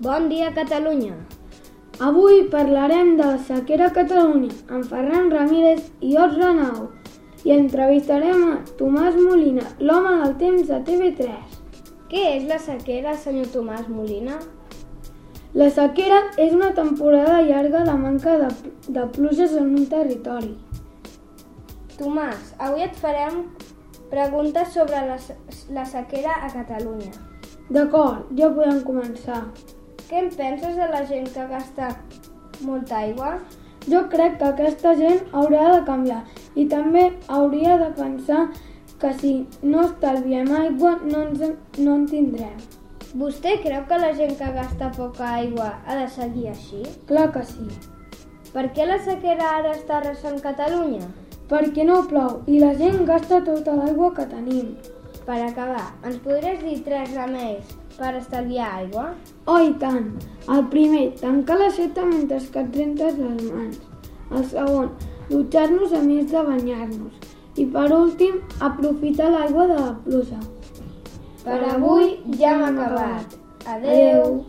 Bon dia, Catalunya. Avui parlarem de la sequera a Catalunya amb Ferran Ramírez i Ot Renau i entrevistarem a Tomàs Molina, l'home del temps de TV3. Què és la sequera, senyor Tomàs Molina? La sequera és una temporada llarga de manca de, de pluges en un territori. Tomàs, avui et farem preguntes sobre la, la sequera a Catalunya. D'acord, ja podem començar. Què en penses de la gent que gasta molta aigua? Jo crec que aquesta gent haurà de canviar i també hauria de pensar que si no estalviem aigua no, ens, no en tindrem. Vostè creu que la gent que gasta poca aigua ha de seguir així? Clar que sí. Per què la sequera ara està arrasant Catalunya? Perquè no plou i la gent gasta tota l'aigua que tenim. Per acabar, ens podries dir tres remeis per estalviar aigua? Oh, i tant! El primer, tancar la seta mentre que et rentes les mans. El segon, dutxar-nos a més de banyar-nos. I per últim, aprofitar l'aigua de la pluja. Per avui ja hem acabat. Adeu! Adeu.